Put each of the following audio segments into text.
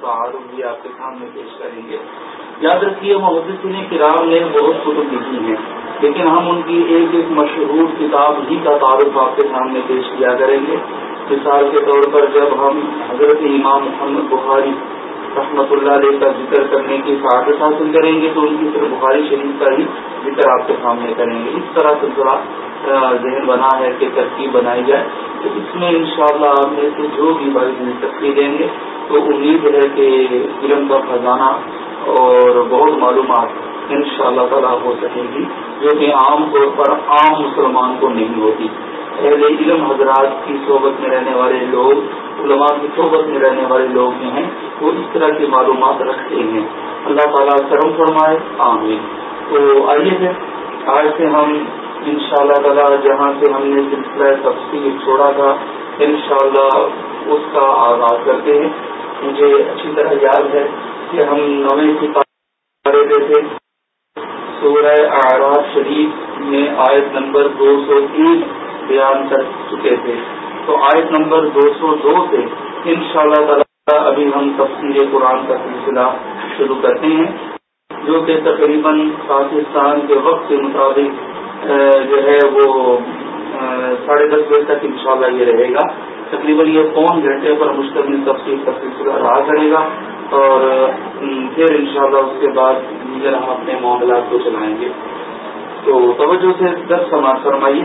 کا عارف بھی آپ کے سامنے پیش کریں گے۔ یاد رکھیے، محدثین کرام نے بہت کتب لکھی ہیں، لیکن ہم ان کی ایک ایک مشہور کتاب ہی کا تعارف آپ کے سامنے پیش کیا کریں گے۔ مثال کے طور پر جب ہم حضرت امام محمد بخاری رحمۃ اللہ علیہ کا ذکر کرنے کی سعادت حاصل کریں گے، تو ان کی صرف بخاری شریف کا ہی ذکر آپ کے سامنے کریں گے۔ اس طرح سلسلہ ذہن بنا ہے کہ ترکیب بنائی جائے۔ تو اس میں انشاءاللہ شاء آپ میں سے جو بھی بھائی دلچسپی دیں گے، تو امید ہے کہ علم کا خزانہ اور بہت معلومات ان شاء اللہ تعالیٰ ہو سکے گی، جو کہ عام طور پر عام مسلمان کو نہیں ہوتی۔ اہل علم حضرات کی صحبت میں رہنے والے لوگ، علماء کی صحبت میں رہنے والے لوگ جو ہیں، وہ اس طرح کی معلومات رکھتے ہیں۔ اللہ تعالیٰ کرم فرمائے، آمین۔ تو آئیے پھر، آج سے ہم ان شاء اللہ تعالیٰ جہاں سے ہم نے سلسلہ تفصیل چھوڑا تھا ان شاء اللہ اس کا آغاز کرتے ہیں۔ مجھے اچھی طرح یاد ہے کہ ہم نویں سپارے تھے۔ سورہ آراف شریف میں آیت نمبر دو سو ایک بیان کر چکے تھے۔ تو آیت نمبر دو سو دو سے ان شاء اللہ تعالیٰ ابھی ہم تفصیل قرآن کا سلسلہ شروع کرتے ہیں، جو کہ تقریباً پاکستان کے وقت کے مطابق جو ہے وہ ساڑھے دس بجے تک انشاءاللہ یہ رہے گا۔ تقریباً یہ پون گھنٹے پر مشتمل تفصیل کا سلسلہ رہا کرے گا اور پھر انشاءاللہ اس کے بعد ہم اپنے معاملات کو چلائیں گے۔ تو توجہ سے دس سماج فرمائیے۔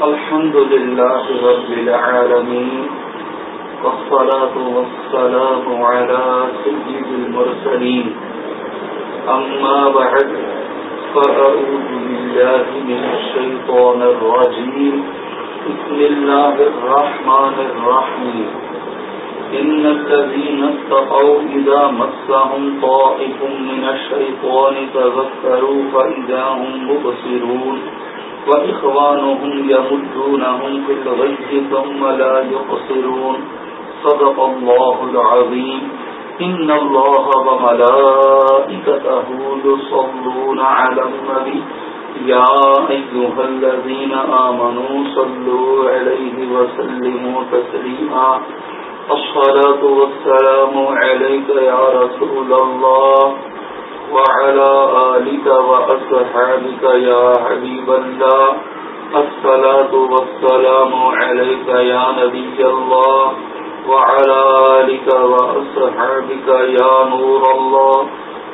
الحمد للہ والصلاة والسلام على سيد المرسلين أما بعد فأعوذ بالله من الشيطان الرجيم. بسم الله الرحمن الرحيم. إن الذين اتقوا إذا مسهم طائف من الشيطان تذكروا فإذا هم مبصرون. وإخوانهم يمدونهم في الغي ثم لا يقصرون صدق الله العظيم. إن الله وملائكته يصلون على النبي. يا أيها الذين آمنوا صلوا عليه وسلموا تسليما. الصلاة والسلام عليك يا رسول الله وعلى آلك وأصحابك يا حبيب الله. الصلاة والسلام عليك يا نبي الله وعلى آلك وأصحابك يا نور الله.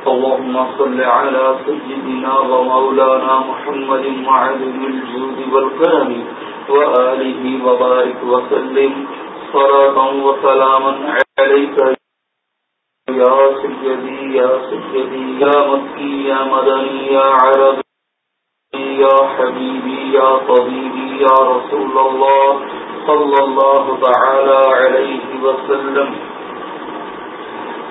اللهم صل على سيدنا ومولانا محمد معلم الجود والكرم. وآله وبارك وسلم. صلاة وسلاما عليك. يا سيدي يا سيدي، يا مكي، يا مدني، يا عربي، يا حبيبي، يا طبيبي، يا رسول الله. صلی اللہ تعالی علیہ وسلم.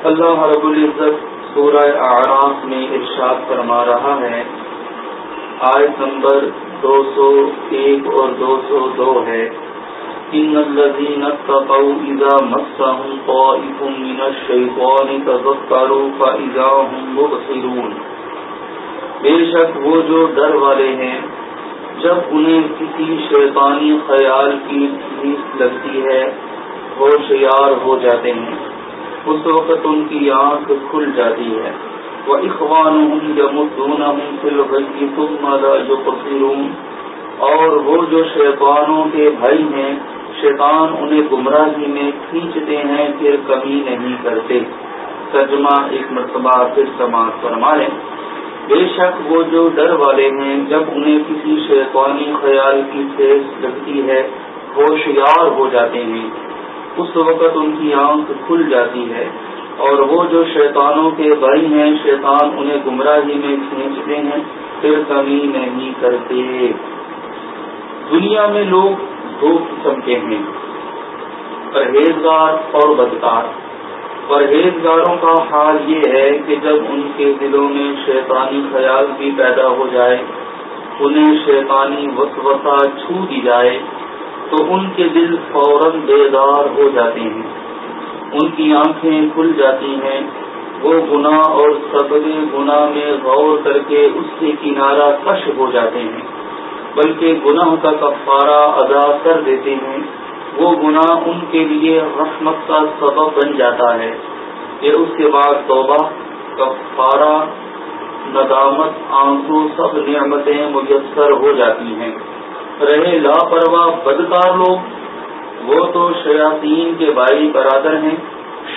اللہ رب العزت سورہ اعراف میں ارشاد فرما رہا ہے۔ آیت نمبر دو سو ایک اور دو سو دو ہے۔ ان الذين اتقوا اذا مسهم طائف من الشيطان تذكروا فاذا هم مبصرون۔ بے شک وہ جو ڈر والے ہیں جب انہیں کسی شیطانی خیال کی لگتی ہے ہوشیار ہو جاتے ہیں۔ اس وقت ان کی آنکھ کھل جاتی ہے۔ وہ اخوان ہوں یا مدون ہوں پھر تم جو پسروں اور وہ جو شیطانوں کے بھائی ہیں، شیطان انہیں گمراہی میں کھینچتے ہیں، پھر کمی نہیں کرتے۔ ترجمہ ایک مرتبہ پھر سماعت فرمائیں بے شک وہ جو ڈر والے ہیں، جب انہیں کسی شیطانی خیال کی لگتی ہے ہوشیار ہو جاتے ہیں۔ اس وقت ان کی آنکھ کھل جاتی ہے اور وہ جو شیطانوں کے بھائی ہیں، شیطان انہیں گمراہی میں کھینچتے ہیں، پھر کمی نہیں کرتے۔ دنیا میں لوگ دو قسم کے ہیں، پرہیزگار اور بدکار۔ پرہیزگاروں کا حال یہ ہے کہ جب ان کے دلوں میں شیطانی خیال بھی پیدا ہو جائے، انہیں شیطانی وسوسہ چھو دی جائے، تو ان کے دل فوراً بیدار ہو جاتے ہیں۔ ان کی آنکھیں کھل جاتی ہیں۔ وہ گناہ اور صبر گناہ میں غور کر کے اس سے کنارہ کش ہو جاتے ہیں، بلکہ گناہ کا کفارہ ادا کر دیتے ہیں۔ وہ گناہ ان کے لیے رحمت کا سبب بن جاتا ہے کہ اس کے بعد توبہ، کفارہ، ندامت آنسو سب نعمتیں میسر ہو جاتی ہیں۔ رہے لاپرواہ بدکار لوگ، وہ تو شیاطین کے بھائی برادر ہیں۔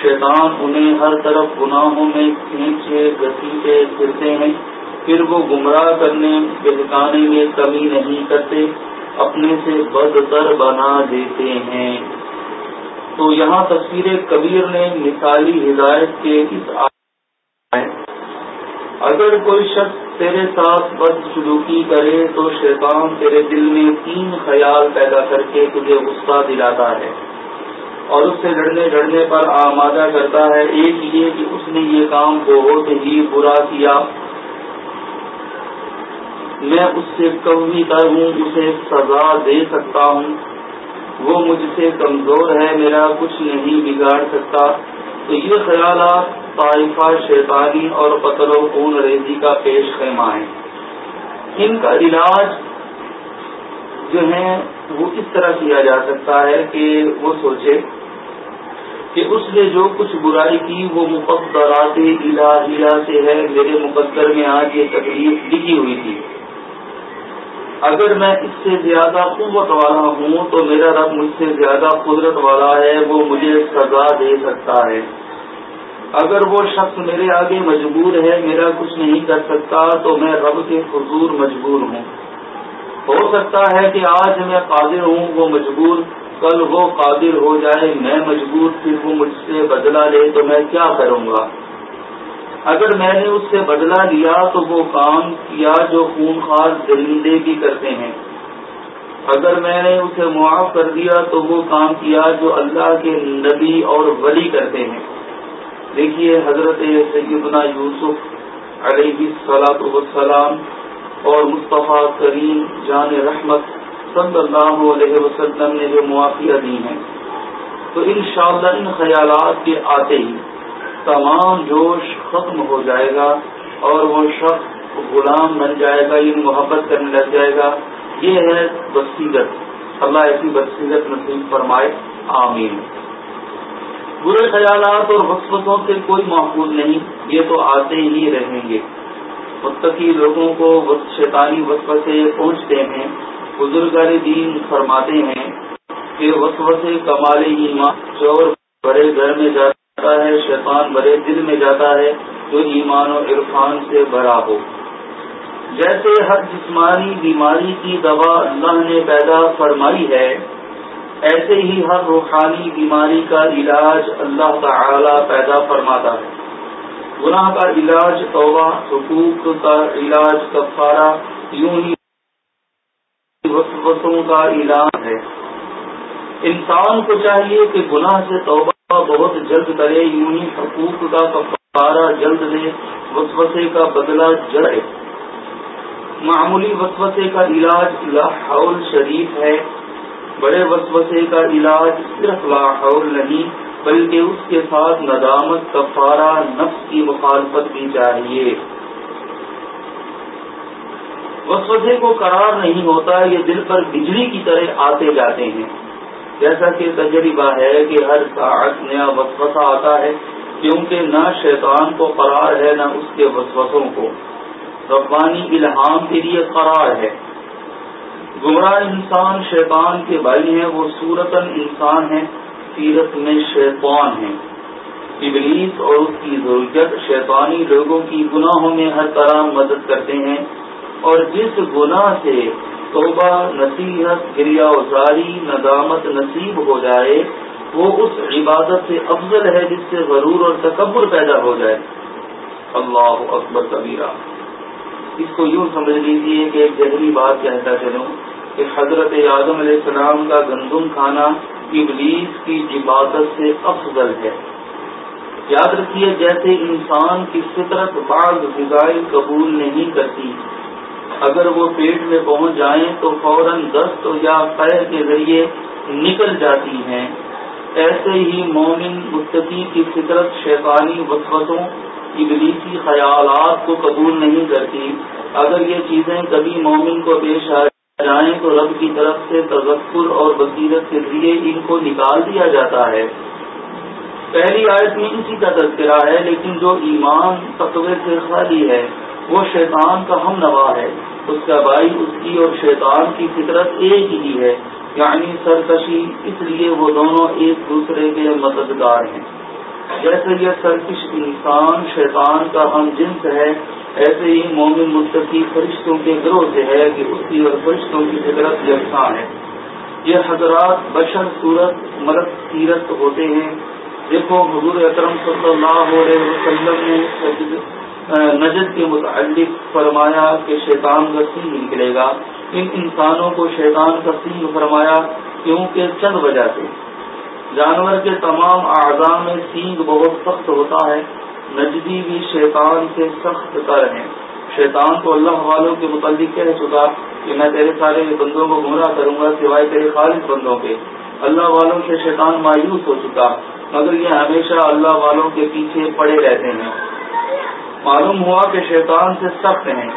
شیطان انہیں ہر طرف گناہوں میں کھینچے گسیٹے پھرتے ہیں۔ پھر وہ گمراہ کرنے، بہکانے میں کمی نہیں کرتے۔ اپنے سے بدتر بنا دیتے ہیں۔ تو یہاں تصویر کبیر نے مثالی ہدایت کے اس اگر کوئی شخص تیرے ساتھ بد سلوکی کرے تو شیطان تیرے دل میں تین خیال پیدا کر کے تجھے غصہ دلاتا ہے اور اس سے لڑنے لڑنے پر آمادہ کرتا ہے۔ ایک یہ کہ اس نے یہ کام بہت ہی برا کیا۔ میں اس سے کمی کر ہوں، اسے سزا دے سکتا ہوں۔ وہ مجھ سے کمزور ہے، میرا کچھ نہیں بگاڑ سکتا۔ تو یہ خیالات طائفہ شیطانی اور قتل و خون ریزی کا پیش خیمہ ہے ان کا علاج جو ہے، وہ اس طرح کیا جا سکتا ہے کہ وہ سوچے کہ اس نے جو کچھ برائی کی، وہ مقدرات الہیہ سے ہے۔ میرے مقدر میں آج یہ تکلیف لکھی ہوئی تھی۔ اگر میں اس سے زیادہ قوت والا ہوں تو میرا رب مجھ سے زیادہ قدرت والا ہے، وہ مجھے سزا دے سکتا ہے۔ اگر وہ شخص میرے آگے مجبور ہے، میرا کچھ نہیں کر سکتا، تو میں رب کے حضور مجبور ہوں۔ ہو سکتا ہے کہ آج میں قادر ہوں، وہ مجبور، کل وہ قادر ہو جائے، میں مجبور، پھر وہ مجھ سے بدلا لے، تو میں کیا کروں گا؟ اگر میں نے اس سے بدلا لیا تو وہ کام کیا جو خون خاص درندے بھی کرتے ہیں۔ اگر میں نے اسے معاف کر دیا تو وہ کام کیا جو اللہ کے نبی اور ولی کرتے ہیں۔ دیکھیے حضرت سیدنا یوسف علیہ صلاح وسلام اور مصطفیٰ کریم جان رحمت صلی اللہ علیہ وسلم نے جو معافیہ دی ہیں۔ تو انشاءاللہ ان خیالات کے آتے ہی تمام جوش ختم ہو جائے گا اور وہ شخص غلام بن جائے گا یہ محبت کرنے لگ جائے گا۔ یہ ہے بصیرت۔ اللہ ایسی بصیرت نصیب فرمائے۔ آمین۔ برے خیالات اور وسوسوں سے کوئی محفوظ نہیں، یہ تو آتے ہی رہیں گے۔ متقی لوگوں کو شیطانی وسوسے پہنچتے ہیں بزرگ دین فرماتے ہیں کہ وسوسے کمال ایمان چور بڑے گھر میں جاتا ہے، شیطان بڑے دل میں جاتا ہے جو ایمان و عرفان سے بھرا ہو۔ جیسے ہر جسمانی بیماری کی دوا اللہ نے پیدا فرمائی ہے، ایسے ہی ہر روحانی بیماری کا علاج اللہ تعالی پیدا فرماتا ہے۔ گناہ کا علاج، توبہ حقوق کا علاج، کفارہ، یوں ہی وسوسوں کا علاج ہے۔ انسان کو چاہیے کہ گناہ سے توبہ بہت جلد کرے، یوں ہی حقوق کا کفارہ جلد لے، وسوسے کا بدلہ جڑے۔ معمولی وسوسے کا علاج لاہور شریف ہے۔ بڑے وسوسے کا علاج صرف لاہور نہیں، بلکہ اس کے ساتھ ندامت، کفارہ، نفس کی مخالفت بھی چاہیے۔ وسوسے کو قرار نہیں ہوتا، یہ دل پر بجلی کی طرح آتے جاتے ہیں۔ جیسا کہ تجربہ ہے کہ ہر ساعت نیا وسوسہ آتا ہے، کیونکہ نہ شیطان کو قرار ہے، نہ اس کے وسوسوں کو۔ ربانی الہام کے لیے قرار ہے۔ گمراہ انسان شیطان کے بھائی ہیں، وہ صورتن انسان ہیں، سیرت میں شیطان ہیں۔ ابلیس اور اس کی ضرورت شیطانی لوگوں کی گناہوں میں ہر طرح مدد کرتے ہیں اور جس گناہ سے توبہ، نصیحت گریا ازاری ندامت نصیب ہو جائے، وہ اس عبادت سے افضل ہے جس سے غرور اور تکبر پیدا ہو جائے۔ اللہ اکبر کبیرہ۔ اس کو یوں سمجھ لیجیے کہ ایک گہری بات کہتا چلوں کہ حضرت اعظم علیہ السلام کا گندم کھانا ابلیس کی عبادت سے افضل ہے۔ یاد رکھیے، جیسے انسان کی فطرت بعض غذائیں قبول نہیں کرتی اگر وہ پیٹ میں پہنچ جائیں تو فوراً دست یا پیر کے ذریعے نکل جاتی ہیں۔ ایسے ہی مومن مستقی کی فطرت شیطانی وسوسوں ابلیسی خیالات کو قبول نہیں کرتی۔ اگر یہ چیزیں کبھی مومن کو پیش آ جائیں تو رب کی طرف سے تذکر اور بصیرت کے ذریعے ان کو نکال دیا جاتا ہے۔ پہلی آیت میں اسی کا تذکرہ ہے، لیکن جو ایمان تقوی سے خالی ہے وہ شیطان کا ہم نوا ہے۔ اس کا بھائی اس کی اور شیطان کی فطرت ایک ہی ہے۔ یعنی سرکشی، اس لیے وہ دونوں ایک دوسرے کے مددگار ہیں۔ جیسے یہ سرکش انسان شیطان کا ہم جنس ہے، ایسے ہی مومن مستقی فرشتوں کے گروہ سے ہے کہ اس کی اور فرشتوں کی فطرت یکساں ہے۔ یہ حضرات بشر صورت ملک سیرت ہوتے ہیں۔ دیکھو حضور اکرم صلی اللہ علیہ وسلم نے نجد کے متعلق فرمایا کہ شیطان کا سینگ نکلے گا۔ ان انسانوں کو شیطان کا سینگ فرمایا کیونکہ چند وجہ سے جانور کے تمام اعضاء میں سینگ بہت سخت ہوتا ہے۔ نجدی بھی شیطان سے سخت تر ہیں۔ شیطان کو اللہ والوں کے متعلق کہہ چکا کہ میں تیرے سارے بندوں کو گمراہ کروں گا سوائے تیرے خالص بندوں کے۔ اللہ والوں سے شیطان مایوس ہو چکا، مگر یہ ہمیشہ اللہ والوں کے پیچھے پڑے رہتے ہیں۔ معلوم ہوا کہ شیطان سے سخت ہیں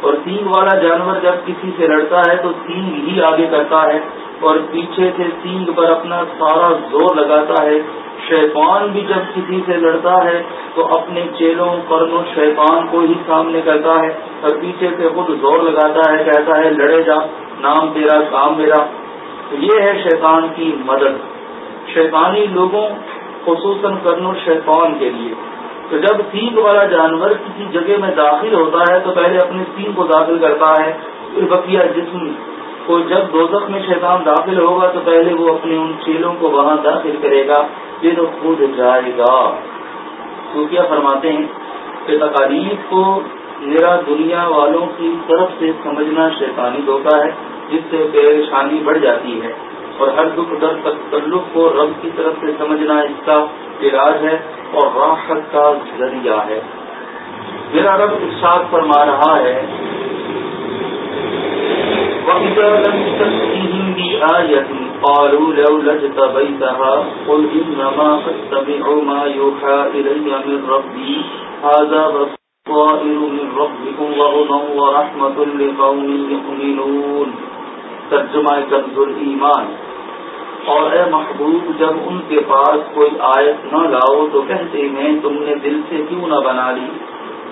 اور سینگ والا جانور جب کسی سے لڑتا ہے تو سینگ ہی آگے کرتا ہے اور پیچھے سے سینگ پر اپنا سارا زور لگاتا ہے۔ شیطان بھی جب کسی سے لڑتا ہے تو اپنے چیلوں کرنوں شیطان کو ہی سامنے کرتا ہے اور پیچھے سے خود زور لگاتا ہے، کہتا ہے، لڑے جا، نام تیرا، کام میرا۔ تو یہ ہے شیطان کی مدد۔ شیطانی لوگوں، خصوصاً کرنو شیطان کے لیے۔ تو جب سینگ والا جانور کسی جگہ میں داخل ہوتا ہے تو پہلے اپنے سینگ کو داخل کرتا ہے، پھر بقیہ جسم کو جب دوزخ میں شیطان داخل ہوگا تو پہلے وہ اپنے ان چیلوں کو وہاں داخل کرے گا پھر خود جائے گا۔ تو کیا فرماتے ہیں؟ کہ تکالیف کو میرا دنیا والوں کی طرف سے سمجھنا شیطانی دھوکہ ہے، جس سے پریشانی بڑھ جاتی ہے۔ اور ہر دکھ درد تعلق کو رب کی طرف سے سمجھنا اس کا علاج ہے اور راحت کا ذریعہ ہے۔ میرا رب ارشاد فرما رہا ہے ترجمہ کنز ایمان۔ اور اے محبوب، جب ان کے پاس کوئی آیت نہ لاؤ تو کہتے ہیں، تم نے دل سے کیوں نہ بنا لی؟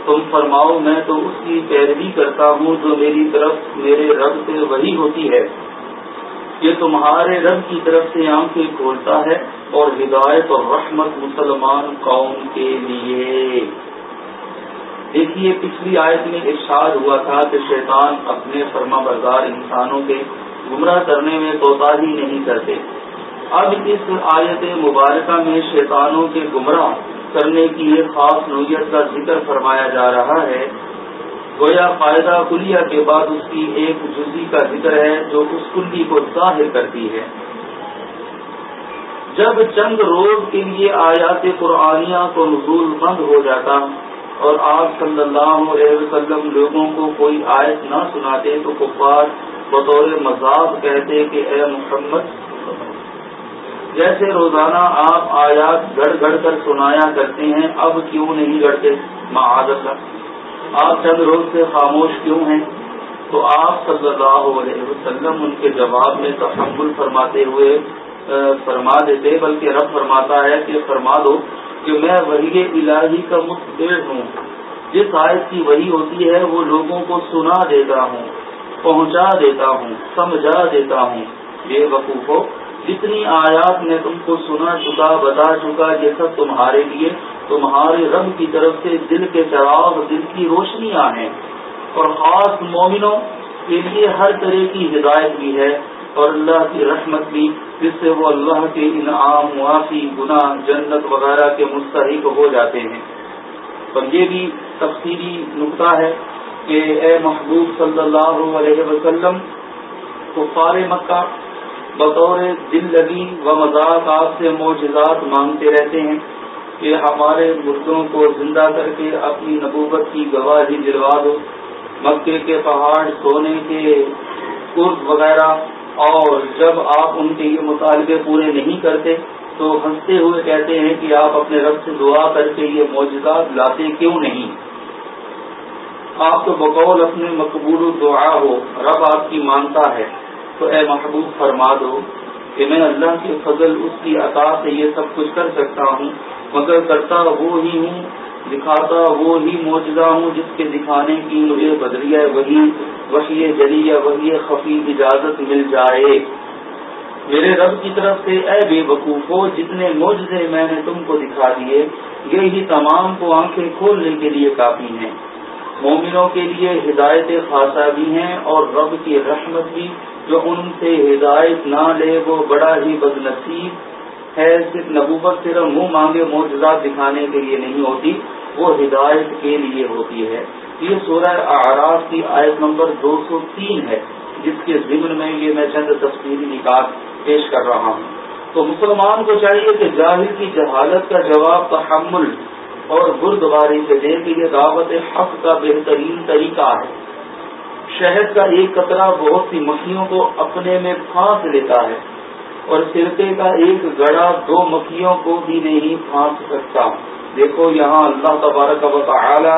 تم فرماؤ، میں تو اس کی پیروی کرتا ہوں جو میری طرف، میرے رب سے وہی ہوتی ہے۔ یہ تمہارے رب کی طرف سے آنکھیں کھولتا ہے اور ہدایت اور رحمت مسلمان قوم کے لیے۔ دیکھیے، پچھلی آیت میں ارشاد ہوا تھا کہ شیطان اپنے فرما بردار انسانوں کے گمراہ کرنے میں کوتا ہی نہیں کرتے۔ اب اس آیت مبارکہ میں شیطانوں کے گمراہ کرنے کی ایک خاص نوعیت کا ذکر فرمایا جا رہا ہے۔ گویا فائدہ کلیہ کے بعد اس کی ایک جزی کا ذکر ہے جو اس کلی کو ظاہر کرتی ہے۔ جب چند روز کے لیے آیات قرآنیہ کو نزول بند ہو جاتا اور آپ صلی اللہ علیہ وسلم لوگوں کو کوئی آیت نہ سناتے تو کفار بطور مذاق کہتے کہ اے محمد جیسے روزانہ آپ آیات گڑ گڑ کر سنایا کرتے ہیں، اب کیوں نہیں گڑتے معذت آپ چند روز سے خاموش کیوں ہیں؟ تو آپ صلی اللہ علیہ وسلم ان کے جواب میں تحمل فرماتے ہوئے فرما دیتے، بلکہ رب فرماتا ہے کہ فرما دو کہ میں وہی الہی کا متبر ہوں۔ جس آیت کی وہی ہوتی ہے، وہ لوگوں کو سنا دیتا ہوں، پہنچا دیتا ہوں، سمجھا دیتا ہوں۔ بے وقوف ہو۔ جتنی آیات میں تم کو سنا چکا، بتا چکا یہ سب تمہارے لیے، تمہارے رب کی طرف سے دل کے چراغ، دل کی روشنیاں ہیں اور خاص مومنوں کے لیے ہر طرح کی ہدایت بھی ہے، اور اللہ کی رحمت بھی، جس سے وہ اللہ کے انعام، معافی، گناہ، جنت وغیرہ کے مستحق ہو جاتے ہیں۔ اور یہ بھی تفصیلی نقطہ ہے کہ اے محبوب صلی اللہ علیہ وسلم، کفار مکہ بطور دل لگی و مذاق آپ سے معجزات مانگتے رہتے ہیں کہ ہمارے مردوں کو زندہ کر کے اپنی نبوت کی گواہی دلوا دو۔ مکے کے پہاڑ سونے کے قرض وغیرہ۔ اور جب آپ ان کے یہ مطالبے پورے نہیں کرتے تو ہنستے ہوئے کہتے ہیں کہ آپ اپنے رب سے دعا کر کے یہ معجزات لاتے کیوں نہیں؟ آپ تو بقول اپنے مقبول دعا ہو، رب آپ کی مانتا ہے۔ تو اے محبوب فرما دو کہ میں اللہ کے فضل، اس کی عطا سے یہ سب کچھ کر سکتا ہوں۔ مگر کرتا وہ ہی ہوں، دکھاتا وہ ہی موجودہ ہوں، جس کے دکھانے کی مجھے بدریہ وہی وہی جلی یا وہی خفی اجازت مل جائے۔ میرے رب کی طرف سے اے بے وقوف ہو جتنے موجے میں نے تم کو دکھا دیے، یہی تمام کو آنکھیں کھولنے کے لیے کافی ہیں۔ مومنوں کے لیے ہدایت خاصہ بھی ہیں اور رب کی رحمت بھی۔ جو ان سے ہدایت نہ لے وہ بڑا ہی بد نصیب ہے۔ صرف نبوت صرف منہ مانگے موجودات دکھانے کے لیے نہیں ہوتی، وہ ہدایت کے لیے ہوتی ہے۔ یہ سورہ آراف کی آیت نمبر دو سو تین ہے، جس کے ضمن میں یہ میں چند تصویری نکات پیش کر رہا ہوں۔ تو مسلمان کو چاہیے کہ جاہل کی جہالت کا جواب تحمل اور گردواری سے دے کہ یہ دعوت حق کا بہترین طریقہ ہے۔ شہد کا ایک قطرہ بہت سی مکھیوں کو اپنے میں پھانس لیتا ہے اور سرکے کا ایک گڑا دو مکھیوں کو بھی نہیں پھانس سکتا۔ دیکھو یہاں اللہ تبارک و تعالی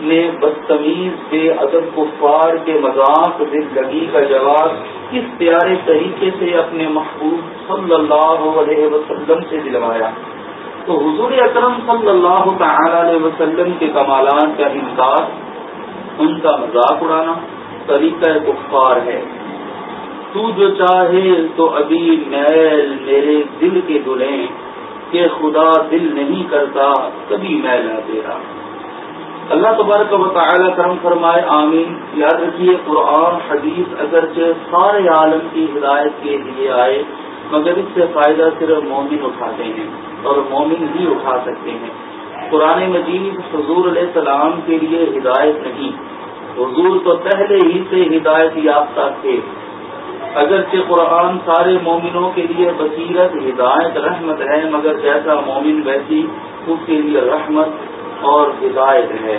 نے بدتمیز، بے ادب، کفار کے مذاق دل لگی کا جواب کس پیارے طریقے سے اپنے محبوب صلی اللہ علیہ وسلم سے دلوایا۔ تو حضور اکرم صلی اللہ تعالی علیہ وسلم کے کمالات کا انکار، ان کا مذاق اڑانا طریقہ کفار ہے۔ تو جو چاہے تو ابھی میل میرے دل کے دلیں کہ خدا دل نہیں کرتا، کبھی میلا تیرا اللہ تبارک و تعالی کرم فرمائے، آمین۔ یاد رکھیے، قرآن، حدیث اگرچہ سارے عالم کی ہدایت کے لیے آئے، مگر اس سے فائدہ صرف مومن اٹھاتے ہیں اور مومن ہی اٹھا سکتے ہیں۔ قرآن مجید حضور علیہ السلام کے لیے ہدایت نہیں۔ حضور تو پہلے ہی سے ہدایت یافتہ تھے۔ اگرچہ قرآن سارے مومنوں کے لیے بصیرت، ہدایت، رحمت ہے، مگر جیسا مومن ویسی اس کے لیے رحمت اور ہدایت ہے۔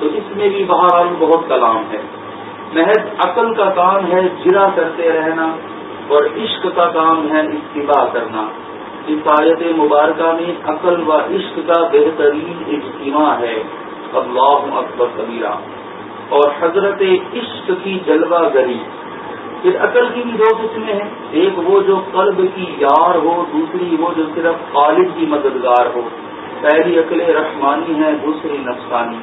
تو اس میں بھی بہرحال بہت کلام ہے۔ محض عقل کا کام ہے جرا کرتے رہنا اور عشق کا کام ہے اتباع کرنا۔ اس آیت مبارکہ میں عقل و عشق کا بہترین اجتماع ہے۔ اللہ اکبر کبیرہ۔ اور حضرت عشق کی جلوہ گری۔ پھر عقل کی بھی دو قسمیں ہیں۔ ایک وہ جو قلب کی یار ہو، دوسری وہ جو صرف خالد کی مددگار ہو۔ پہلی عقل رحمانی ہے، دوسری نفسانی۔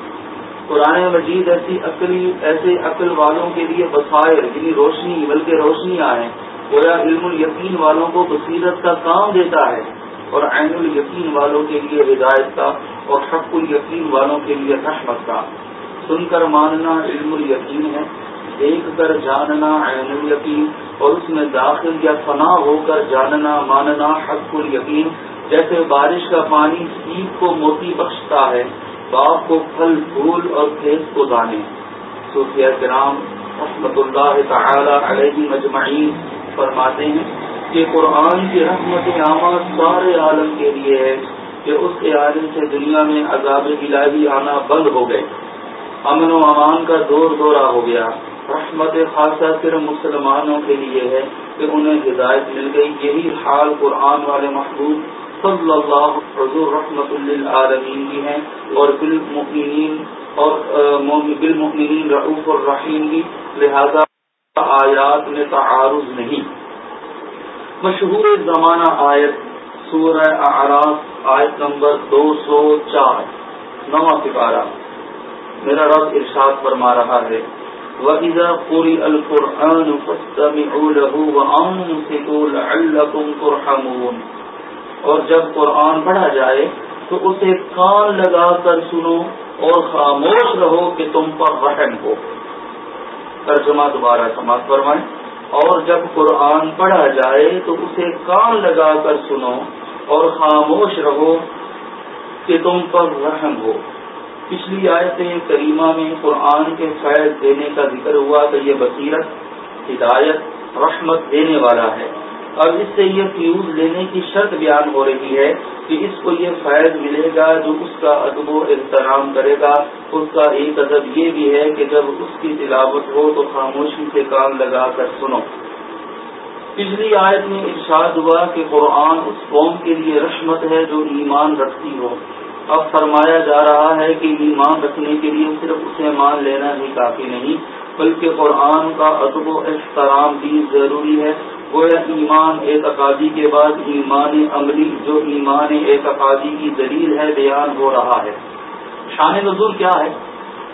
قرآن مجید ایسی عقلی، ایسے عقل والوں کے لیے بسائر یعنی روشنی، بلکہ روشنی آئے گویا علم الیقین والوں کو بصیرت کا کام دیتا ہے اور عین الیقین والوں کے لیے ہدایت کا اور حق الیقین والوں کے لیے رحمت کا۔ سن کر ماننا علم الیقین ہے، دیکھ کر جاننا عین الیقین، اور اس میں داخل یا فنا ہو کر جاننا، ماننا حق الیقین۔ جیسے بارش کا پانی سیپ کو موتی بخشتا ہے باپ کو پھل، پھول اور کھیت کو دانے۔ صوفیہ کرام رحمت اللہ تعالی علیہ مجمعین فرماتے ہیں کہ قرآن کی رحمت عامہ سارے عالم کے لیے ہے کہ اس کے آنے سے دنیا میں عذاب الہی آنا بند ہو گئے۔ امن و امان کا دور دورہ ہو گیا۔ رحمت خاصہ صرف مسلمانوں کے لیے ہے کہ انہیں ہدایت مل گئی۔ یہی حال قرآن والے محبوب صلی اللہ حضور رحمت للعالمین کی ہیں اور بالمؤمنین اور بالمؤمنین رعوف الرحیم کی۔ لہذا آیات میں تعارض نہیں۔ مشہور زمانہ آیت سورہ اعراف، آیت نمبر دو سو چار، نواں سپارہ۔ میرا رب ارشاد فرما رہا ہے۔ وَإِذَا قُرِئَ الْقُرْآنُ فَاسْتَمِعُوا لَهُ وَأَنصِتُوا لَعَلَّكُمْ تُرْحَمُونَ۔ اور جب قرآن پڑھا جائے تو اسے کان لگا کر سنو اور خاموش رہو کہ تم پر رحم ہو۔ ترجمہ دوبارہ سماعت فرمائیں۔ اور جب قرآن پڑھا جائے تو اسے کان لگا کر سنو اور خاموش رہو کہ تم پر رحم ہو۔ پچھلی آیت کریمہ میں قرآن کے فیض دینے کا ذکر ہوا کہ یہ بصیرت، ہدایت، رحمت دینے والا ہے۔ اب اس سے یہ فیوز لینے کی شرط بیان ہو رہی ہے کہ اس کو یہ فیض ملے گا جو اس کا ادب و احترام کرے گا۔ اس کا ایک ادب یہ بھی ہے کہ جب اس کی تلاوت ہو تو خاموشی سے کام لگا کر سنو۔ پچھلی آیت میں ارشاد ہوا کہ قرآن اس قوم کے لیے رحمت ہے جو ایمان رکھتی ہو۔ اب فرمایا جا رہا ہے کہ ایمان رکھنے کے لیے صرف اسے مان لینا ہی کافی نہیں، بلکہ قرآن کا ادب و احترام بھی ضروری ہے۔ گویا ایمان اعتقادی کے بعد ایمان عملی، جو ایمان اعتقادی کی دلیل ہے، بیان ہو رہا ہے۔ شان نزول کیا ہے؟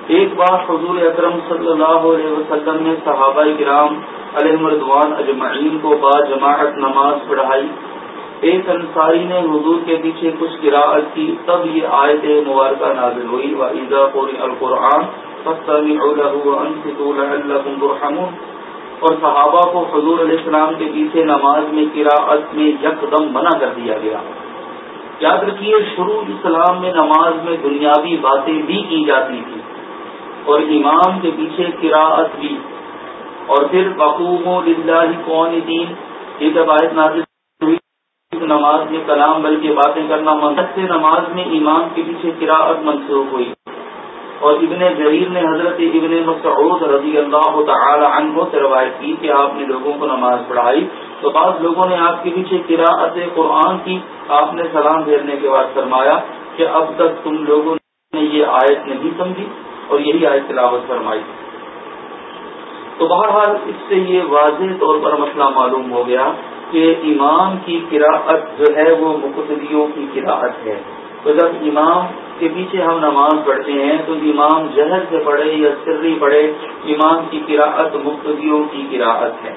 ایک بار حضور اکرم صلی اللہ علیہ وسلم نے صحابہ کرام علیہ مردوان اجمعین کو بعد جماعت نماز پڑھائی۔ ایک انصاری نے حضور کے پیچھے کچھ گراعت کی، تب یہ آیت مبارکہ نازل ہوئی۔ و عیدا قوری القرآن اور صحابہ کو حضور علیہ السلام کے پیچھے نماز میں قراءت میں یکدم منع کر دیا گیا۔ یاد رکھیے، شروع اسلام میں نماز میں دنیاوی باتیں بھی کی جاتی تھی اور امام کے پیچھے قراءت بھی۔ اور پھر بقوم و قون دین یہ جب آیت نازل نماز میں کلام بلکہ باتیں کرنا مدد سے نماز میں امام کے پیچھے قراءت منسوخ ہوئی۔ اور ابن جریر نے حضرت ابن مسعود رضی اللہ تعالی عنہ سے روایت کی کہ آپ نے لوگوں کو نماز پڑھائی تو بعض لوگوں نے آپ کے پیچھے قراءت قرآن کی۔ آپ نے سلام پھیرنے کے بعد فرمایا کہ اب تک تم لوگوں نے یہ آیت نہیں سمجھی اور یہی آیت تلاوت فرمائی۔ تو بہرحال اس سے یہ واضح طور پر مسئلہ معلوم ہو گیا کہ امام کی قراءت جو ہے وہ مقتدیوں کی قراءت ہے۔ تو جب امام کے پیچھے ہم نماز پڑھتے ہیں، تو امام جہر سے پڑھے یا سرری پڑھے، امام کی قراءت مقتدیوں کی قراءت ہے۔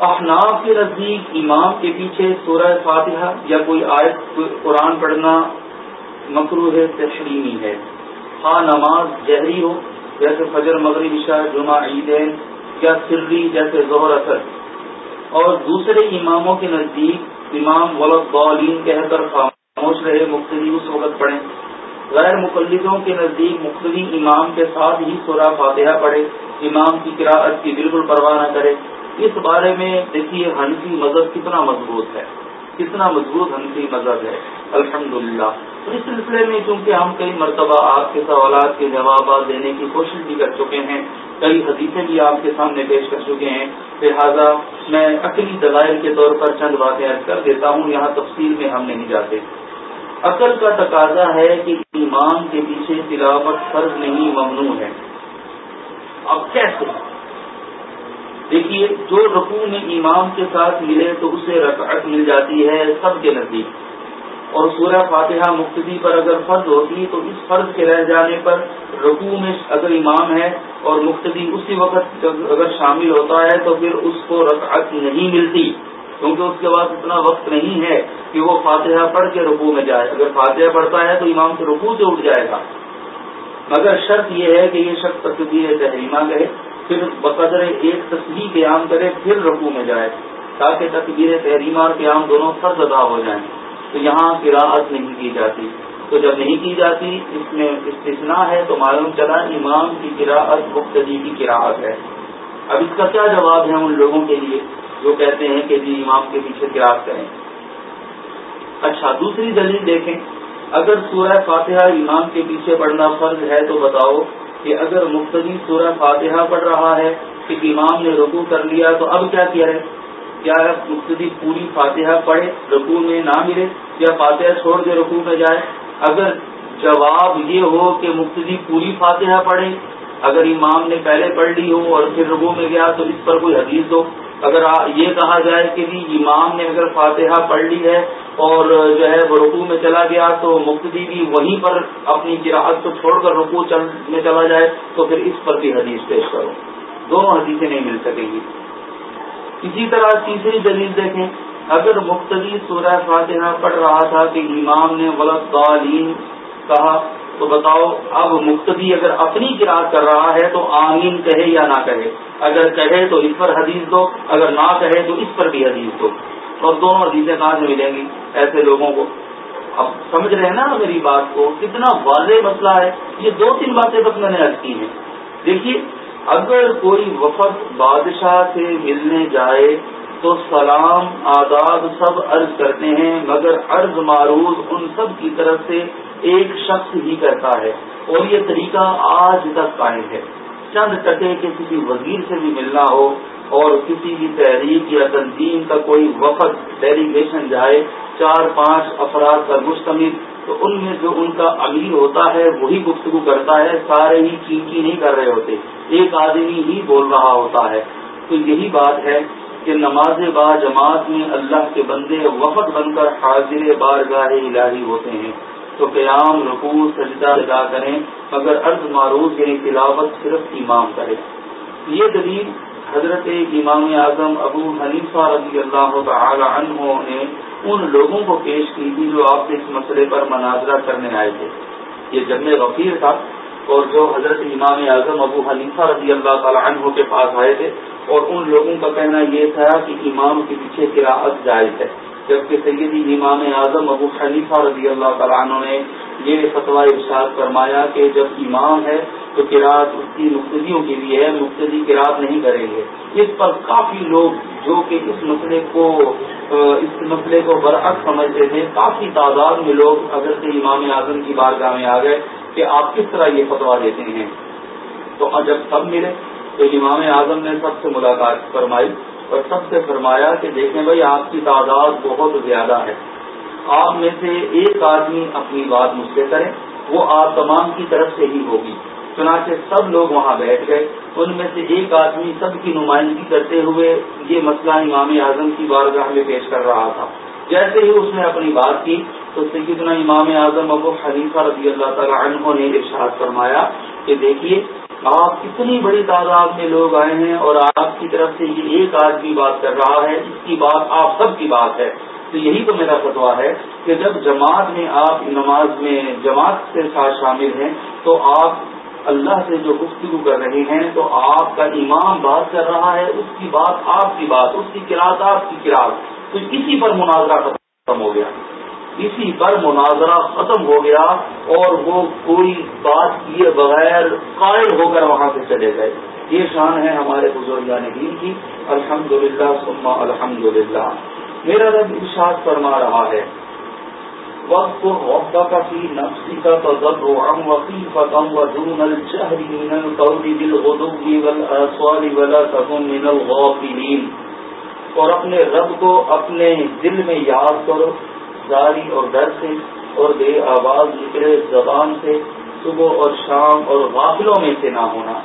احناف کے نزدیک امام کے پیچھے سورہ فاتحہ یا کوئی آیت قرآن پڑھنا مکرو ہے، تشریمی ہے۔ ہاں نماز جہری ہو، جیسے فجر، مغرب، عشاء، جمعہ، عیدین یا سرری، جیسے ظہر اثر اور دوسرے اماموں کے نزدیک امام ولد کہہ کر خاموش رہے مختلف اس وقت پڑھیں۔ غیر مقلدوں کے نزدیک مختلف امام کے ساتھ ہی سورہ فاتحہ پڑھے، امام کی قراءت کی بالکل پرواہ نہ کرے۔ اس بارے میں دیکھیے، حنفی مذہب کتنا مضبوط ہے، کتنا مضبوط حنفی مذہب ہے۔ الحمدللہ۔ تو اس سلسلے میں چونکہ ہم کئی مرتبہ آپ کے سوالات کے جوابات دینے کی کوشش بھی کر چکے ہیں کئی حدیثیں بھی آپ کے سامنے پیش کر چکے ہیں۔ لہٰذا میں عقلی دلائل کے طور پر چند باتیں عرض کر دیتا ہوں، یہاں تفصیل میں ہم نہیں جاتے۔ عقل کا تقاضا ہے کہ ایمان کے پیچھے تلاوت فرض نہیں، ممنوع ہے۔ اب کیسے دیکھیے، جو رقو میں امام کے ساتھ ملے تو اسے رکعت مل جاتی ہے سب کے نزدیک۔ اور سورہ فاتحہ مقتدی پر اگر فرض ہوتی تو اس فرض کے رہ جانے پر رقو میں اگر امام ہے اور مقتدی اسی وقت اگر شامل ہوتا ہے تو پھر اس کو رکعت نہیں ملتی، کیونکہ اس کے بعد اتنا وقت نہیں ہے کہ وہ فاتحہ پڑھ کے رقو میں جائے۔ اگر فاتحہ پڑھتا ہے تو امام سے رقو سے اٹھ جائے گا۔ مگر شرط یہ ہے کہ یہ شخص تصویر تحریمہ کرے، پھر بقدر ایک تصویر قیام کرے، پھر رقو میں جائے، تاکہ تصویر تحریمہ اور قیام دونوں فرض ادا ہو جائیں۔ تو یہاں قراءت نہیں کی جاتی۔ تو جب نہیں کی جاتی، اس میں استثنا ہے تو معلوم چلا امام کی قراءت مختلف کی قراءت ہے۔ اب اس کا کیا جواب ہے ان لوگوں کے لیے جو کہتے ہیں کہ جی امام کے پیچھے قراءت کریں؟ اچھا دوسری دلیل دیکھیں۔ اگر سورہ فاتحہ امام کے پیچھے پڑھنا فرض ہے تو بتاؤ کہ اگر مختلف سورہ فاتحہ پڑھ رہا ہے کہ امام نے رکو کر لیا تو اب کیا کیا ہے مقتدی پوری فاتحہ پڑھے رقو میں نہ ملے یا فاتحہ چھوڑ کے رقو میں جائے۔ اگر جواب یہ ہو کہ مقتدی پوری فاتحہ پڑھے، اگر امام نے پہلے پڑھ لی ہو اور پھر رقو میں گیا تو اس پر کوئی حدیث ہو۔ اگر یہ کہا جائے کہ بھی امام نے اگر فاتحہ پڑھ لی ہے اور جو ہے وہ رقو میں چلا گیا تو مقتدی بھی وہیں پر اپنی قراعت کو چھوڑ کر رقو میں چلا جائے تو پھر اس پر بھی حدیث پیش کرو۔ دونوں حدیثیں نہیں مل سکیں گی۔ اسی طرح تیسری دلیل دیکھیں۔ اگر مختلف سورہ فاتحہ پڑھ رہا تھا کہ امام نے غلط تعلیم کہا، تو بتاؤ، اب مقتدی اگر اپنی گراج کر رہا ہے تو آمین کہے یا نہ کہے؟ اگر کہے تو اس پر حدیث دو، اگر نہ کہے تو اس پر بھی حدیث دو۔ اور دونوں حدیثیں کہاں سے ملیں گی ایسے لوگوں کو۔ اب سمجھ رہے ہیں نا میری بات کو؟ کتنا واضح مسئلہ ہے۔ یہ دو تین باتیں بس میں نے کی ہیں۔ دیکھیے اگر کوئی وفد بادشاہ سے ملنے جائے تو سلام، آداب سب عرض کرتے ہیں، مگر عرض معروض ان سب کی طرف سے ایک شخص ہی کرتا ہے۔ اور یہ طریقہ آج تک قائم ہے۔ چند ٹکے کے کسی وزیر سے بھی ملنا ہو اور کسی بھی تحریک یا تنظیم کا کوئی وفد ڈیلیگیشن جائے، چار پانچ افراد پر مشتمل تو ان میں جو ان کا امیر ہوتا ہے، وہی گفتگو کرتا ہے، سارے ہی کی کی نہیں کر رہے ہوتے، ایک آدمی ہی بول رہا ہوتا ہے۔ تو یہی بات ہے کہ نماز با جماعت میں اللہ کے بندے وفد بن کر حاضر بارگاہ الہی ہوتے ہیں۔ تو قیام رقو سجدہ ادا کریں، مگر ارض معروف یعنی تلاوت صرف امام کرے۔ یہ دلیل حضرت امام اعظم ابو حنیفہ رضی اللہ تعالی عنہ نے ان لوگوں کو پیش کی تھی جو آپ کے اس مسئلے پر مناظرہ کرنے آئے تھے۔ یہ جب غفیر تھا اور جو حضرت امام اعظم ابو حنیفہ رضی اللہ تعالی عنہ کے پاس آئے تھے اور ان لوگوں کا کہنا یہ تھا کہ امام کے پیچھے قراءت جائز ہے۔ جبکہ سیدی امام اعظم ابو خلیفہ رضی اللہ تعالیٰ عنہ نے یہ فتویٰ ارشاد فرمایا کہ جب امام ہے تو کراط اس کی مقتدیوں کے لیے ہے، مقتدی کراط نہیں کریں گے۔ اس پر کافی لوگ جو کہ اس مسئلے کو اس مسئلے کو برعکس سمجھتے تھے، کافی تعداد میں لوگ حضرت امام اعظم کی بارگاہ میں آ گئے کہ آپ کس طرح یہ فتویٰ دیتے ہیں۔ تو جب سب ملے، تو امام اعظم نے سب سے ملاقات فرمائی اور سب سے فرمایا کہ دیکھیں بھائی، آپ کی تعداد بہت زیادہ ہے۔ آپ میں سے ایک آدمی اپنی بات مجھ سے کرے، وہ آپ تمام کی طرف سے ہی ہوگی۔ چنانچہ سب لوگ وہاں بیٹھ گئے۔ ان میں سے ایک آدمی سب کی نمائندگی کرتے ہوئے یہ مسئلہ امام اعظم کی بارگاہ میں پیش کر رہا تھا۔ جیسے ہی اس نے اپنی بات کی تو سیدنا امام اعظم ابو حنیفہ رضی اللہ تعالیٰ عنہ نے ارشاد فرمایا کہ دیکھیے، آپ کتنی بڑی تعداد میں لوگ آئے ہیں اور آپ کی طرف سے یہ ایک آدمی بات کر رہا ہے، اس کی بات آپ سب کی بات ہے۔ تو یہی تو میرا فتوا ہے کہ جب جماعت میں آپ نماز میں جماعت کے ساتھ شامل ہیں تو آپ اللہ سے جو گفتگو کر رہے ہیں تو آپ کا امام بات کر رہا ہے، اس کی بات آپ کی بات، اس کی کراط آپ کی کراط تو کسی پر مناظرہ ختم ہو گیا۔ اسی پر مناظرہ ختم ہو گیا اور وہ کوئی بات کیے بغیر قائل ہو کر وہاں سے چلے گئے۔ یہ شان ہے ہمارے بزرگان دین کی۔ الحمد للہ سما الحمد للہ میرا رب ارشاد فرما رہا ہے وقت کو وقت کا فی نفسی کا تضر ام وقی فتم و دون الجہر من القول بالغدو والاسوال ولا تکن من الغافلین اور اپنے رب کو اپنے دل میں یاد کرو زاری اور ڈر سے، اور بے آواز نکلے زبان سے، صبح اور شام اور غافلوں میں سے نہ ہونا۔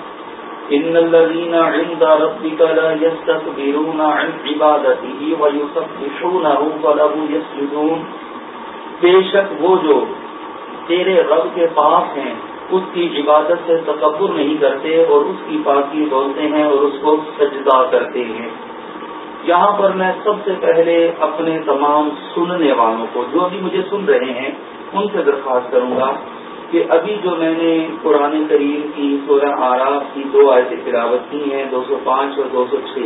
ان الذين عند ربك لا يستكبرون عن عبادته ويسبحونه فله يسجدون بے شک وہ جو تیرے رب کے پاس ہیں، اس کی عبادت سے تکبر نہیں کرتے اور اس کی پاکی بولتے ہیں اور اس کو سجدہ کرتے ہیں۔ یہاں پر میں سب سے پہلے اپنے تمام سننے والوں کو، جو ابھی مجھے سن رہے ہیں، ان سے درخواست کروں گا کہ ابھی جو میں نے قرآن کریم کی سولہ آراف کی دو آیتیں تلاوت کی ہیں، دو سو پانچ اور دو سو چھ۔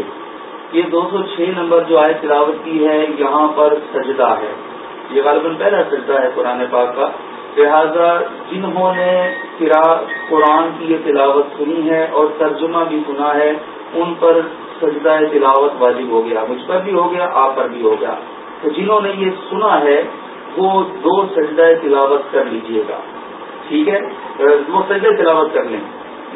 یہ دو سو چھ نمبر جو آیت تلاوت کی ہے، یہاں پر سجدہ ہے۔ یہ غالباً پہلا سجدہ ہے قرآن پاک کا۔ لہذا جنہوں نے قرآن کی یہ تلاوت سنی ہے اور ترجمہ بھی سنا ہے، ان پر سجدہ تلاوت واجب ہو گیا۔ مجھ پر بھی ہو گیا، آپ پر بھی ہو گیا۔ تو جنہوں نے یہ سنا ہے، وہ دو سجدہ تلاوت کر لیجیے گا۔ ٹھیک ہے؟ وہ سجدہ تلاوت کر لیں۔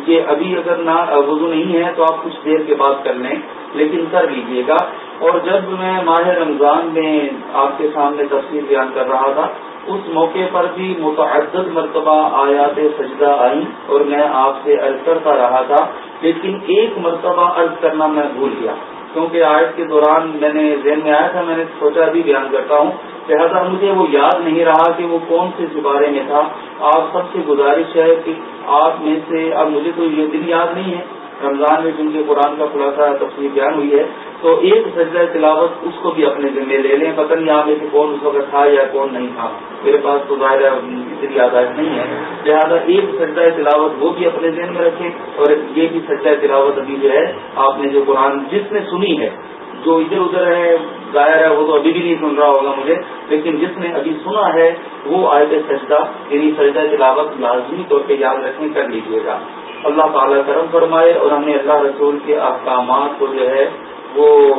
یہ ابھی اگر نہ، وضو نہیں ہے تو آپ کچھ دیر کے بعد کر لیں، لیکن کر لیجیے گا۔ اور جب میں ماہ رمضان میں آپ کے سامنے تصویر بیان کر رہا تھا، اس موقع پر بھی متعدد مرتبہ آیات سجدہ آئی اور میں آپ سے عرض کرتا رہا تھا، لیکن ایک مرتبہ عرض کرنا میں بھول گیا۔ کیونکہ آیت کے دوران میں نے ذہن میں آیا تھا، میں نے سوچا بھی بیان کرتا ہوں لہٰذا مجھے وہ یاد نہیں رہا کہ وہ کون سے سپارے میں تھا۔ آپ سب سے گزارش ہے کہ آپ میں سے اب مجھے تو یہ دن یاد نہیں ہے۔ رمضان میں چونکہ قرآن کا خلاصہ تفصیل بیان ہوئی ہے، تو ایک سجدہ تلاوت اس کو بھی اپنے ذمے لے لیں۔ پتہ نہیں آپ میں سے کون اس وقت تھا یا کون نہیں تھا۔ میرے پاس تو ظاہر اتنی آزاد نہیں ہے۔ لہٰذا ایک سجدہ تلاوت وہ بھی اپنے ذہن میں رکھیں اور یہ بھی سجدہ تلاوت ابھی جو ہے، آپ نے جو قرآن جس نے سنی ہے، جو ادھر ادھر ہے، ظاہر ہے وہ تو ابھی بھی نہیں سن رہا ہوگا مجھے، لیکن جس نے ابھی سنا ہے، وہ آئے سجدہ یعنی سجدہ تلاوت لازمی طور پہ یاد رکھنے کر لیجیے گا۔ اللہ تعالیٰ کرم فرمائے اور ہمیں اللہ رسول کے احکامات کو جو ہے وہ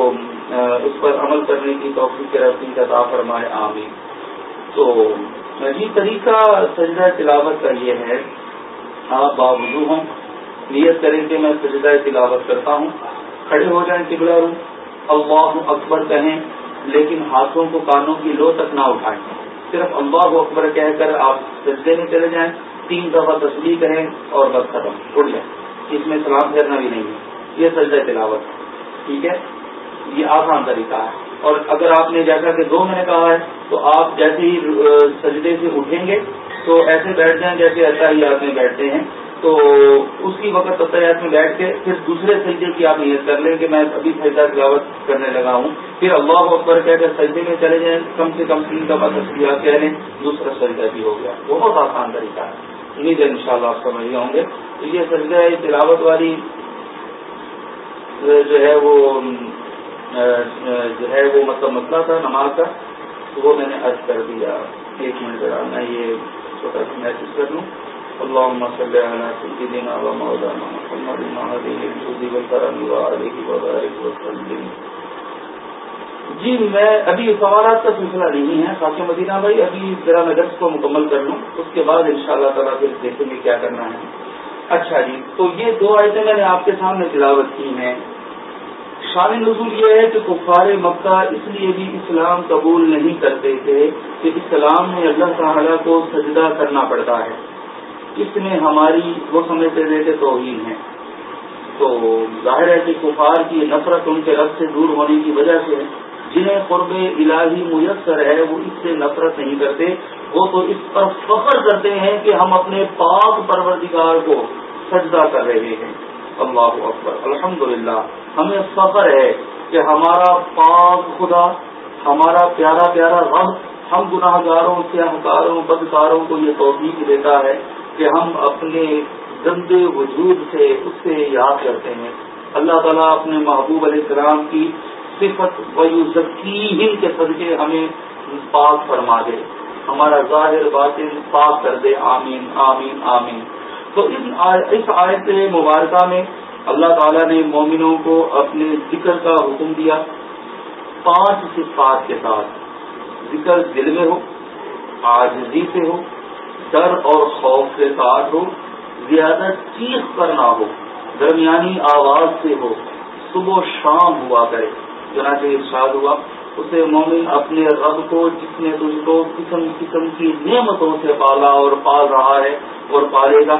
اس پر عمل کرنے کی توفیق رفیق عطا فرمائے، آمین۔ تو جی طریقہ سجدہ تلاوت کا یہ ہے۔ آپ باوضو ہوں نیت کریں کہ میں سجدہ تلاوت کرتا ہوں، کھڑے ہو جائیں قبلہ روم۔ اللہ اکبر کہیں، لیکن ہاتھوں کو کانوں کی لو تک نہ اٹھائیں۔ صرف اللہ اکبر کہہ کر آپ سجدے میں چلے جائیں۔ تین دفعہ تصویر کہیں اور بس ختم اڑ جائیں۔ اس میں سلام پھیرنا بھی نہیں ہے۔ یہ سجدہ تلاوت ٹھیک ہے؟ یہ آسان طریقہ ہے۔ اور اگر آپ نے جیسا کہ دو میں نے کہا ہے، تو آپ جیسے ہی سجدے سے اٹھیں گے، تو ایسے بیٹھ جائیں جیسے ایسا ہی آپ میں بیٹھتے ہیں۔ تو اسی وقت تیات میں بیٹھ کے پھر دوسرے سجدے کی آپ نیت کر لیں کہ میں ابھی سجدہ تلاوت کرنے لگا ہوں۔ پھر اللہ اکبر کہہ کر سجدے میں چلے جائیں، کم سے کم تین کا تصویر کہہ لیں، دوسرا سجدہ بھی ہو گیا۔ بہت آسان طریقہ ہے۔ امید ہے ان شاء اللہ آپ سمجھ گئے ہوں گے۔ تو یہ سجدہ تلاوت والی جو ہے وہ جو ہے وہ مطلب مسئلہ تھا نماز کا، تو وہ میں نے ارد کر دیا۔ ایک منٹ ذرا، میں یہ چھوٹا سا میسج کر لوں۔ اللہ صلی علیہ سیدنا و مولانا محمد وسلم جی میں ابھی سوالات کا سلسلہ نہیں ہے خاص مدینہ بھائی، ابھی ذرا میں درس کو مکمل کر لوں۔ اس کے بعد ان شاء اللہ تعالیٰ پھر دیکھیں گے کیا کرنا ہے۔ اچھا جی تو یہ دو آیتیں میں نے آپ کے سامنے تلاوت کی ہیں۔ شان نزول یہ ہے کہ کفار مکہ اس لیے بھی اسلام قبول نہیں کرتے تھے کہ اسلام میں اللہ تعالیٰ کو سجدہ کرنا پڑتا ہے۔ اس میں ہماری، وہ سمجھتے تھے کہ توہین ہے۔ تو ظاہر ہے کہ کفار کی نفرت ان کے رب سے دور ہونے کی وجہ سے جنہیں قرب الہی میسر ہے، وہ اس سے نفرت نہیں کرتے۔ وہ تو اس پر فخر کرتے ہیں کہ ہم اپنے پاک پروردگار کو سجدہ کر رہے ہیں۔ اللہ اکبر۔ الحمد ہمیں فخر ہے کہ ہمارا پاک خدا، ہمارا پیارا پیارا رب، ہم گناہ گاروں سیاحکاروں بدکاروں کو یہ توفیق دیتا ہے کہ ہم اپنے گندے وجود سے اس سے یاد کرتے ہیں۔ اللہ تعالیٰ اپنے محبوب علیہ السلام کی صفت ویوزکی کے صدقے ہمیں پاک فرما دے۔ ہمارا ظاہر باطن پاک کر دے۔ آمین آمین آمین۔ تو اس آیت مبارکہ میں اللہ تعالیٰ نے مومنوں کو اپنے ذکر کا حکم دیا۔ پانچ صفات کے ساتھ ذکر دل میں ہو آجزی سے ہو، ڈر اور خوف کے ساتھ ہو، زیادہ چیخ کر نہ ہو، درمیانی آواز سے ہو، صبح و شام ہوا کرے۔ چنانچہ ارشاد ہوا، اسے مومن اپنے رب کو، جس نے تجھ کو قسم قسم کی نعمتوں سے پالا اور پال رہا ہے اور پالے گا۔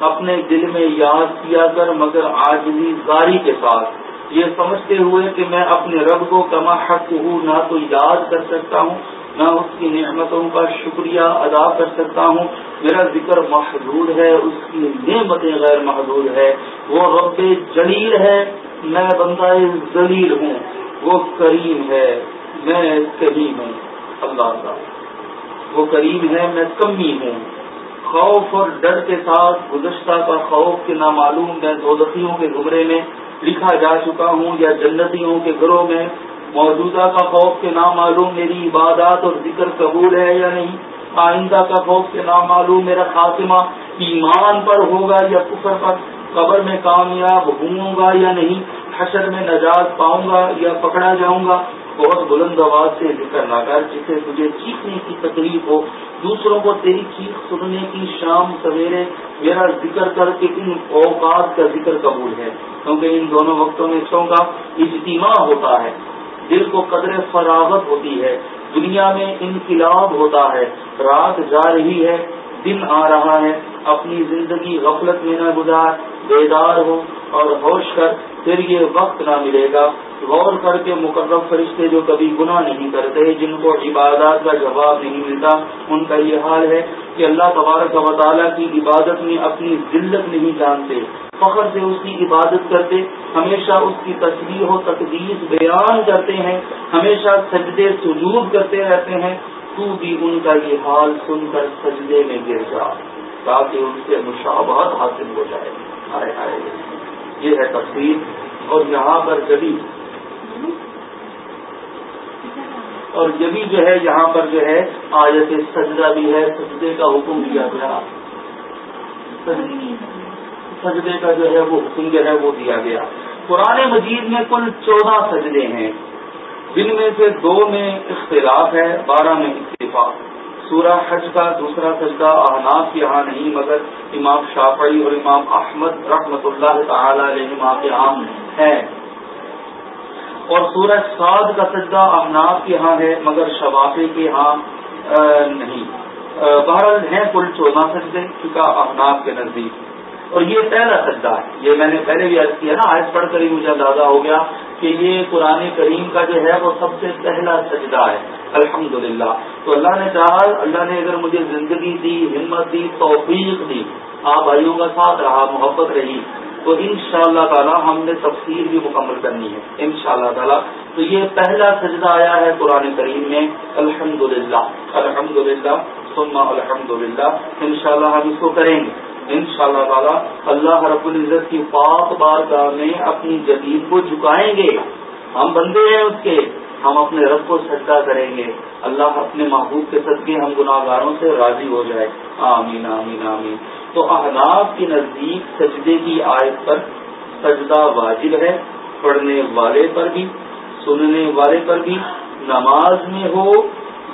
اپنے دل میں یاد کیا کر، مگر آج بھی زاری کے ساتھ۔ یہ سمجھتے ہوئے کہ میں اپنے رب کو کما حق ہوں، نہ تو یاد کر سکتا ہوں، نہ اس کی نعمتوں کا شکریہ ادا کر سکتا ہوں۔ میرا ذکر محدود ہے، اس کی نعمتیں غیر محدود ہے۔ وہ رب جلیل ہے، میں بندہ ذلیل ہوں۔ وہ کریم ہے، میں کریم ہوں۔ اللہ اللہ وہ کریم ہے، میں کمی ہوں۔ خوف اور ڈر کے ساتھ گزشتہ کا خوف کے نامعلوم میں دودتیوں کے زمرے میں لکھا جا چکا ہوں یا جنتیوں کے گھروں میں موجودہ کا خوف کے نامعلوم میری عبادات اور ذکر قبول ہے یا نہیں؟ آئندہ کا خوف کے نامعلوم میرا خاتمہ ایمان پر ہوگا یا کفر پر؟ قبر میں کامیاب ہوں گا یا نہیں؟ حشر میں نجات پاؤں گا یا پکڑا جاؤں گا، بہت بلند آواز سے ذکر نہ کر جسے تجھے چیخنے کی تکلیف ہو، دوسروں کو تیری چیخ سننے کی شام سویرے، میرا ذکر کر کے ان اوقات کا ذکر قبول ہے۔ کیونکہ ان دونوں وقتوں میں سو کا اجتماع ہوتا ہے۔ دل کو قدر فراغت ہوتی ہے۔ دنیا میں انقلاب ہوتا ہے۔ رات جا رہی ہے، دن آ رہا ہے۔ اپنی زندگی غفلت میں نہ گزار، بیدار ہو اور ہوش کر پھر یہ وقت نہ ملے گا۔ غور کر کے مقرر فرشتے جو کبھی گناہ نہیں کرتے، جن کو عبادات کا جواب نہیں ملتا، ان کا یہ حال ہے کہ اللہ تبارک و تعالیٰ کی عبادت میں اپنی ذلت نہیں جانتے۔ فخر سے اس کی عبادت کرتے، ہمیشہ اس کی تصویر و تقدیس بیان کرتے ہیں، ہمیشہ سجدے سجود کرتے رہتے ہیں۔ تو بھی ان کا یہ حال سن کر سجدے میں گر جا، تاکہ ان سے مشابہت حاصل ہو جائے۔ آئے آئے یہ ہے تفصیل اور یہاں پر جبھی۔ اور جبھی جو ہے یہاں پر جو ہے آیت سجدہ بھی ہے، سجدے کا حکم دیا گیا۔ سجدے کا جو ہے وہ حکم جو ہے وہ دیا گیا۔ قرآن مجید میں کل چودہ سجدے ہیں۔ جن میں سے دو میں اختلاف ہے، بارہ میں اتفاق۔ سورہ حج کا دوسرا سجدہ احناف یہاں نہیں، مگر امام شافعی اور امام احمد رحمت اللہ تعالی علیہ کے عام ہے اور سورہ سعد کا سجدہ احناف یہاں ہے، مگر شبافے کے ہاں نہیں۔ بہرحال ہیں کل چودہ سجدے چکا احناب کے نزدیک۔ اور یہ پہلا سجدہ ہے۔ یہ میں نے پہلے بھی عرض کیا نا، آج پڑھ کر ہی مجھے اندازہ ہو گیا کہ یہ قرآن کریم کا جو ہے وہ سب سے پہلا سجدہ ہے۔ الحمد تو اللہ نے چاہا اللہ نے اگر مجھے زندگی دی، ہمت دی، توفیق دی، آپ بھائیوں کا ساتھ رہا، محبت رہی، تو ان شاء اللہ تعالیٰ ہم نے تفصیل بھی مکمل کرنی ہے ان شاء اللہ تعالیٰ۔ تو یہ پہلا سجدہ آیا ہے قرآن کریم میں الحمد للہ الحمد للہ سما الحمد للہ ان شاء اللہ ہم اس کو کریں گے۔ ان شاء اللہ تعالیٰ اللہ رب العزت کی پاک بار میں اپنی جدید کو جھکائیں گے۔ ہم بندے ہیں اس کے۔ ہم اپنے رب کو سجدہ کریں گے۔ اللہ اپنے محبوب کے صدقے ہم گناہ گاروں سے راضی ہو جائے۔ آمین آمین آمین۔ تو احناب کے نزدیک سجدے کی آیت پر سجدہ واجب ہے۔ پڑھنے والے پر بھی، سننے والے پر بھی۔ نماز میں ہو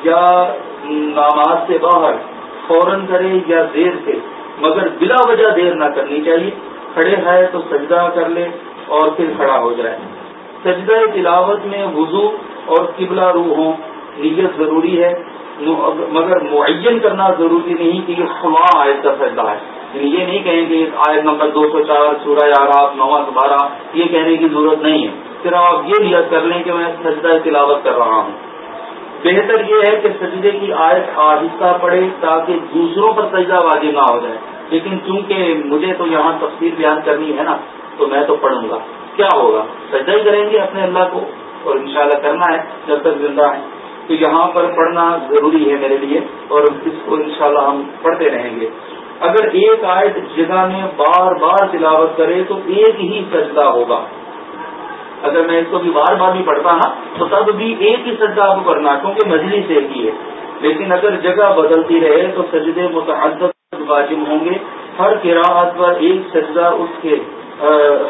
یا نماز سے باہر، فوراً کرے یا دیر سے، مگر بلا وجہ دیر نہ کرنی چاہیے۔ کھڑے ہے تو سجدہ کر لے اور پھر کھڑا ہو جائے۔ سجدہ تلاوت میں وضو اور قبلہ روح ہوں نیت ضروری ہے مگر معین کرنا ضروری نہیں کہ یہ خواہ آیت کا سجدہ ہے۔ یعنی یہ نہیں کہیں کہ آیت نمبر دو سو چار، سورہ آرات نواں بارہ یہ کہنے کی ضرورت نہیں ہے۔ صرف آپ یہ نیت کر لیں کہ میں سجدہ تلاوت کر رہا ہوں۔ بہتر یہ ہے کہ سجدے کی آیت آہستہ پڑے تاکہ دوسروں پر سجدہ واجب نہ ہو جائے۔ لیکن چونکہ مجھے تو یہاں تفصیل بیان کرنی ہے نا، تو میں تو پڑھوں گا۔ کیا ہوگا؟ سجدہ ہی کریں گے اپنے اللہ کو؟ اور انشاءاللہ کرنا ہے، جب تک زندہ ہے تو یہاں پر پڑھنا ضروری ہے میرے لیے اور اس کو انشاءاللہ ہم پڑھتے رہیں گے۔ اگر ایک آیت جگہ میں بار بار تلاوت کرے تو ایک ہی سجدہ ہوگا۔ اگر میں اس کو بھی بار بار بھی پڑھتا نا تو تب بھی ایک ہی سجدہ آپ کو کرنا کیونکہ مجلی سے ایک ہی ہے۔ لیکن اگر جگہ بدلتی رہے تو سجدے متعدد واجب ہوں گے۔ ہر کراعت پر ایک سجدہ اس کے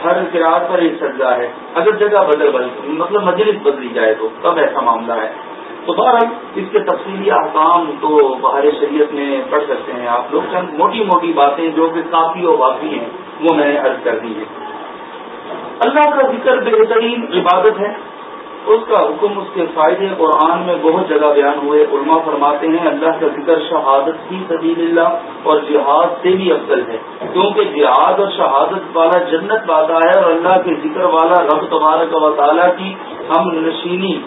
ہر کراعت پر ایک سجدہ ہے۔ اگر جگہ بدل بدل مطلب مجلس بدلی جائے تو، تب ایسا معاملہ ہے۔ تو بہرحال، اس کے تفصیلی احکام تو باہر شریعت میں پڑھ سکتے ہیں آپ لوگ۔ چند موٹی موٹی باتیں جو کہ کافی و واقعی ہیں، وہ میں نے عرض کر دی ہے اللہ کا ذکر بہترین عبادت ہے۔ اس کا حکم، اس کے فائدے قرآن میں بہت جگہ بیان ہوئے۔ علماء فرماتے ہیں، اللہ کا ذکر شہادت کی سبیل اللہ اور جہاد سے بھی افضل ہے۔ کیونکہ جہاد اور شہادت والا جنت پاتا ہے اور اللہ کے ذکر والا رب تبارک و تعالیٰ کی ہم نشینی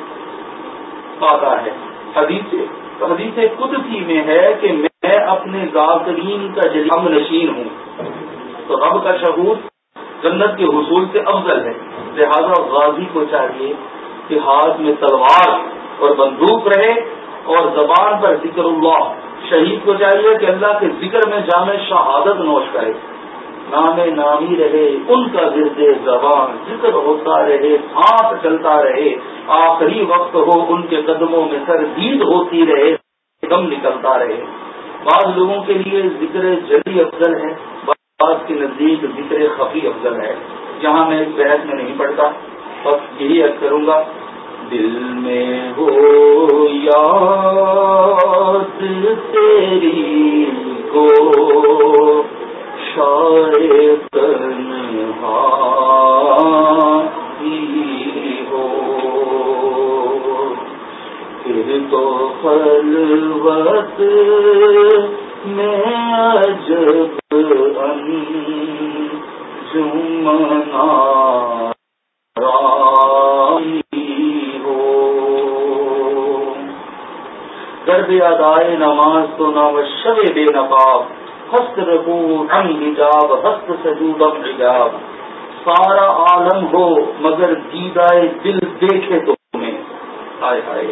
پاتا ہے۔ حدیث حدیث قدسی میں ہے کہ میں اپنے ذاکرین کا ہم نشین ہوں۔ تو رب کا شہور جنت کے حصول سے افضل ہے۔ لہذا غازی کو چاہیے۔ کہ ہاتھ میں تلوار اور بندوق رہے اور زبان پر ذکر اللہ شہید کو چاہیے کہ اللہ کے ذکر میں جامع شہادت نوش کرے۔ نام نامی رہے، ان کا ورد زبان ذکر ہوتا رہے، ہاتھ چلتا رہے، آخری وقت ہو، ان کے قدموں میں سردید ہوتی رہے، دم نکلتا رہے۔ بعض لوگوں کے لیے ذکر جلی افضل ہے، بعض کے نزدیک ذکر خفی افضل ہے۔ جہاں میں اس بحث میں نہیں پڑھتا۔ بس یہی عرض کروں گا، دل میں ہو یاد تیری کو شاید ہو۔ پھر تو خلوت میں عجب جمنا درد ادائے نماز تو نہ شب بے نقاب، ہست رہو ہم حجاب، ہست سجودم حجاب۔ سارا عالم ہو مگر دیدائے دل دیکھے تمہیں۔ آئے آئے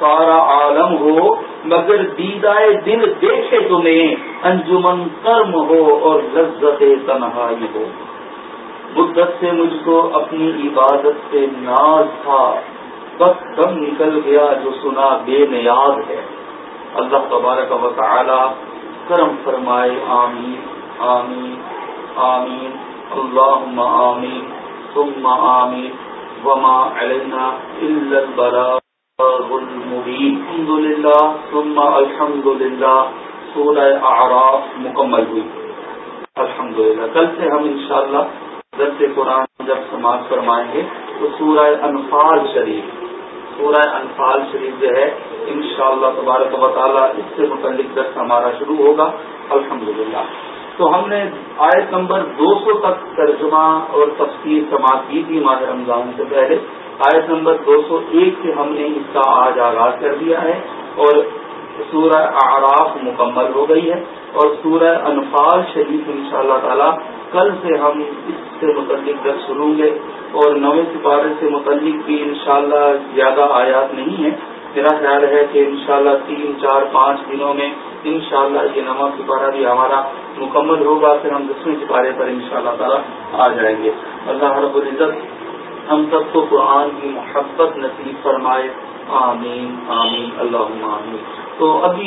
سارا عالم ہو مگر دیدائے دل دیکھے تمہیں۔ انجمن کرم ہو اور لذت تنہائی ہو۔ مدت سے مجھ کو اپنی عبادت سے ناز تھا۔ بس دم نکل گیا جو سنا بے نیاز ہے۔ اللہ تبارک و تعالی کرم فرمائے، آمین آمین آمین اللہ آمین، ثم آمین۔ وما علینا الا البلاغ المبین۔ الحمد للہ ثم الحمد للہ سورہ اعراف مکمل ہوئی۔ الحمد للہ کل سے ہم انشاءاللہ درس قرآن جب سماعت فرمائیں گے تو سورہ انفال شریف، سورہ انفال شریف جو ہے ان شاء اللہ تبارک و تعالیٰ اس سے متعلق درس ہمارا شروع ہوگا، الحمدللہ۔ تو ہم نے آیت نمبر دو سو تک ترجمہ اور تفصیل سماعت کی تھی ماہ رمضان سے پہلے۔ آیت نمبر دو سو ایک سے ہم نے اس کا آج آغاز کر دیا ہے اور سورہ اعراف مکمل ہو گئی ہے اور سورہ انفال شریف ان شاء اللہ تعالی کل سے ہم اس سے متعلق درس شروع گے اور نویں سپارے سے متعلق بھی انشاءاللہ زیادہ آیات نہیں ہے میرا خیال ہے کہ انشاءاللہ تین، چار، پانچ دنوں میں انشاءاللہ یہ نواں سپارہ بھی ہمارا مکمل ہوگا، پھر ہم دسویں سپارے پر انشاءاللہ تعالی آ جائیں گے۔ اللہ رب العزت ہم سب کو قرآن کی محبت نصیب فرمائے۔ آمین آمین اللہ آمین۔ تو ابھی